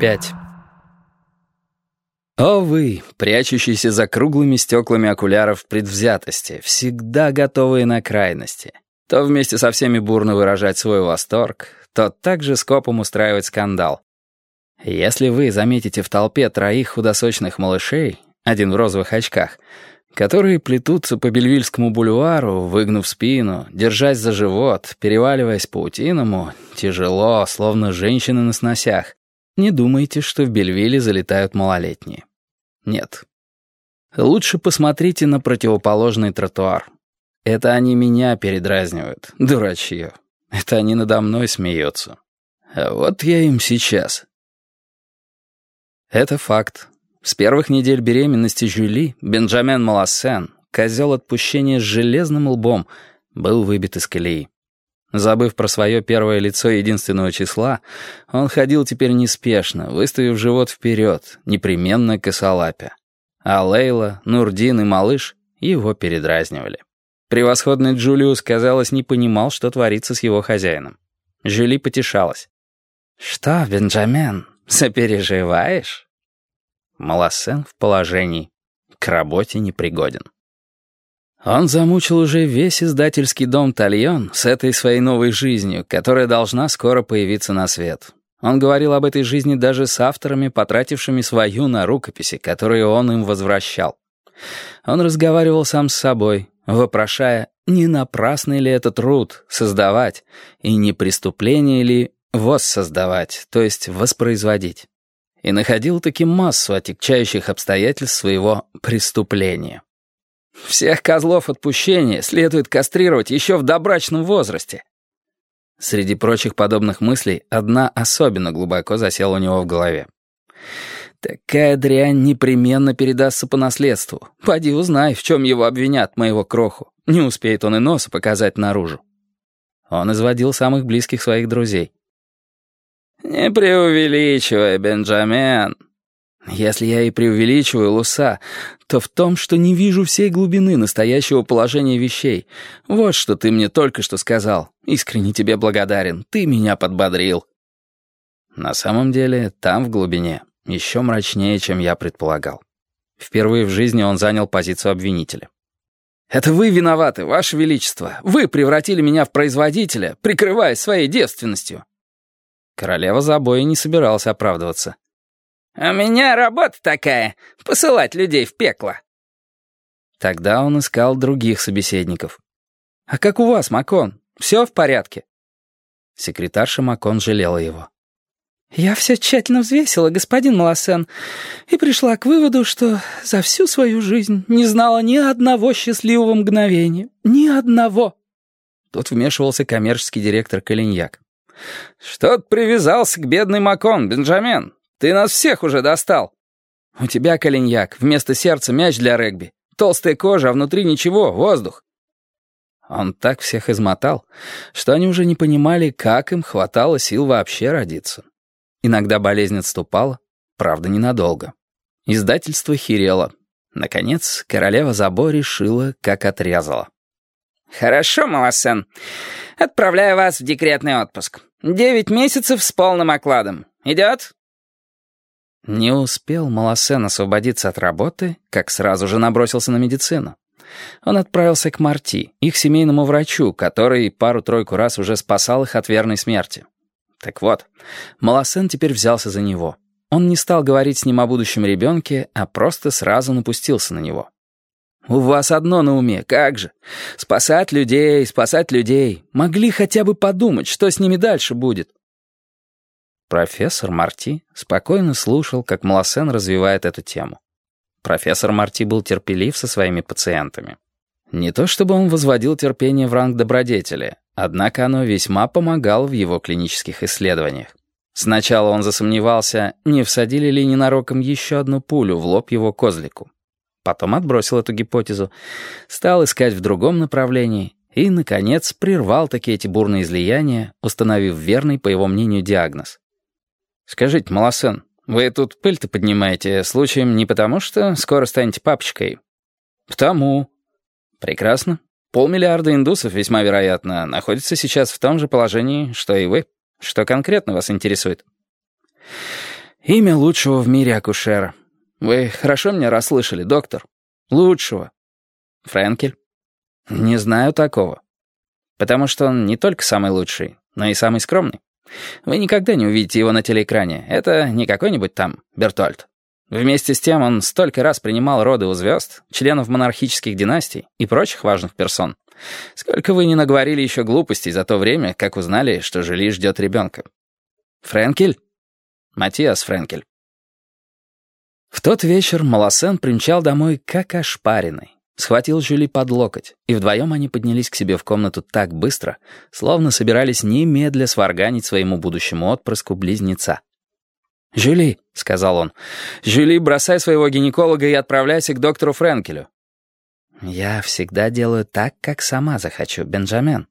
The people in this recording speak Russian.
5. О вы, прячущиеся за круглыми стеклами окуляров предвзятости, всегда готовые на крайности. То вместе со всеми бурно выражать свой восторг, то также скопом устраивать скандал. Если вы заметите в толпе троих худосочных малышей, один в розовых очках, которые плетутся по Бельвильскому бульвару, выгнув спину, держась за живот, переваливаясь паутиному, тяжело, словно женщины на сносях, не думайте, что в Бельвилле залетают малолетние. Нет. Лучше посмотрите на противоположный тротуар. Это они меня передразнивают, дурачье. Это они надо мной смеются. А вот я им сейчас. Это факт. С первых недель беременности Жюли Бенджамен Малассен, козел отпущения с железным лбом, был выбит из колеи. Забыв про свое первое лицо единственного числа, он ходил теперь неспешно, выставив живот вперед, непременно косолапя. А Лейла, Нурдин и малыш его передразнивали. Превосходный Джулиус, казалось, не понимал, что творится с его хозяином. Жюли потешалась. «Что, Бенджамен, сопереживаешь?» Малосен в положении. К работе непригоден. Он замучил уже весь издательский дом «Тальон» с этой своей новой жизнью, которая должна скоро появиться на свет. Он говорил об этой жизни даже с авторами, потратившими свою на рукописи, которые он им возвращал. Он разговаривал сам с собой, вопрошая, не напрасный ли это труд создавать, и не преступление ли воссоздавать, то есть воспроизводить и находил таки массу отягчающих обстоятельств своего преступления. Всех козлов отпущения следует кастрировать еще в добрачном возрасте. Среди прочих подобных мыслей одна особенно глубоко засела у него в голове. Такая дрянь непременно передастся по наследству. Поди узнай, в чем его обвинят, моего кроху. Не успеет он и носа показать наружу. Он изводил самых близких своих друзей. «Не преувеличивай, Бенджамен». «Если я и преувеличиваю, Луса, то в том, что не вижу всей глубины настоящего положения вещей. Вот что ты мне только что сказал. Искренне тебе благодарен. Ты меня подбодрил». На самом деле, там, в глубине, еще мрачнее, чем я предполагал. Впервые в жизни он занял позицию обвинителя. «Это вы виноваты, Ваше Величество. Вы превратили меня в производителя, прикрываясь своей девственностью». Королева за обои не собиралась оправдываться. «У меня работа такая — посылать людей в пекло». Тогда он искал других собеседников. «А как у вас, Макон? Все в порядке?» Секретарша Макон жалела его. «Я все тщательно взвесила, господин Малосен, и пришла к выводу, что за всю свою жизнь не знала ни одного счастливого мгновения. Ни одного!» Тут вмешивался коммерческий директор Калиньяк. «Что-то привязался к бедной Макон, Бенджамен. Ты нас всех уже достал». «У тебя, Калиньяк, вместо сердца мяч для регби. Толстая кожа, а внутри ничего, воздух». Он так всех измотал, что они уже не понимали, как им хватало сил вообще родиться. Иногда болезнь отступала, правда, ненадолго. Издательство херело. Наконец, королева Забо решила, как отрезала. «Хорошо, Малосен. Отправляю вас в декретный отпуск. Девять месяцев с полным окладом. Идет?» Не успел Малосен освободиться от работы, как сразу же набросился на медицину. Он отправился к Марти, их семейному врачу, который пару-тройку раз уже спасал их от верной смерти. Так вот, Малосен теперь взялся за него. Он не стал говорить с ним о будущем ребенке, а просто сразу напустился на него. У вас одно на уме, как же? Спасать людей, спасать людей. Могли хотя бы подумать, что с ними дальше будет. Профессор Марти спокойно слушал, как Малосен развивает эту тему. Профессор Марти был терпелив со своими пациентами. Не то чтобы он возводил терпение в ранг добродетели, однако оно весьма помогало в его клинических исследованиях. Сначала он засомневался, не всадили ли ненароком еще одну пулю в лоб его козлику. Потом отбросил эту гипотезу, стал искать в другом направлении и, наконец, прервал такие эти бурные излияния, установив верный, по его мнению, диагноз. «Скажите, Малосен, вы тут пыль-то поднимаете, случаем не потому, что скоро станете папочкой?» «Потому». «Прекрасно. Полмиллиарда индусов, весьма вероятно, находится сейчас в том же положении, что и вы. Что конкретно вас интересует?» Имя лучшего в мире акушера. Вы хорошо меня расслышали, доктор? Лучшего. Френкель? Не знаю такого. Потому что он не только самый лучший, но и самый скромный. Вы никогда не увидите его на телеэкране. Это не какой-нибудь там Бертольд. Вместе с тем он столько раз принимал роды у звезд, членов монархических династий и прочих важных персон. Сколько вы не наговорили еще глупостей за то время, как узнали, что Жюли ждет ребенка. Френкель? Матиас Френкель. В тот вечер Малосен примчал домой как ошпаренный. Схватил Жюли под локоть, и вдвоем они поднялись к себе в комнату так быстро, словно собирались немедля сварганить своему будущему отпрыску близнеца. «Жюли», — сказал он, — «Жюли, бросай своего гинеколога и отправляйся к доктору Френкелю». «Я всегда делаю так, как сама захочу, Бенджамен»,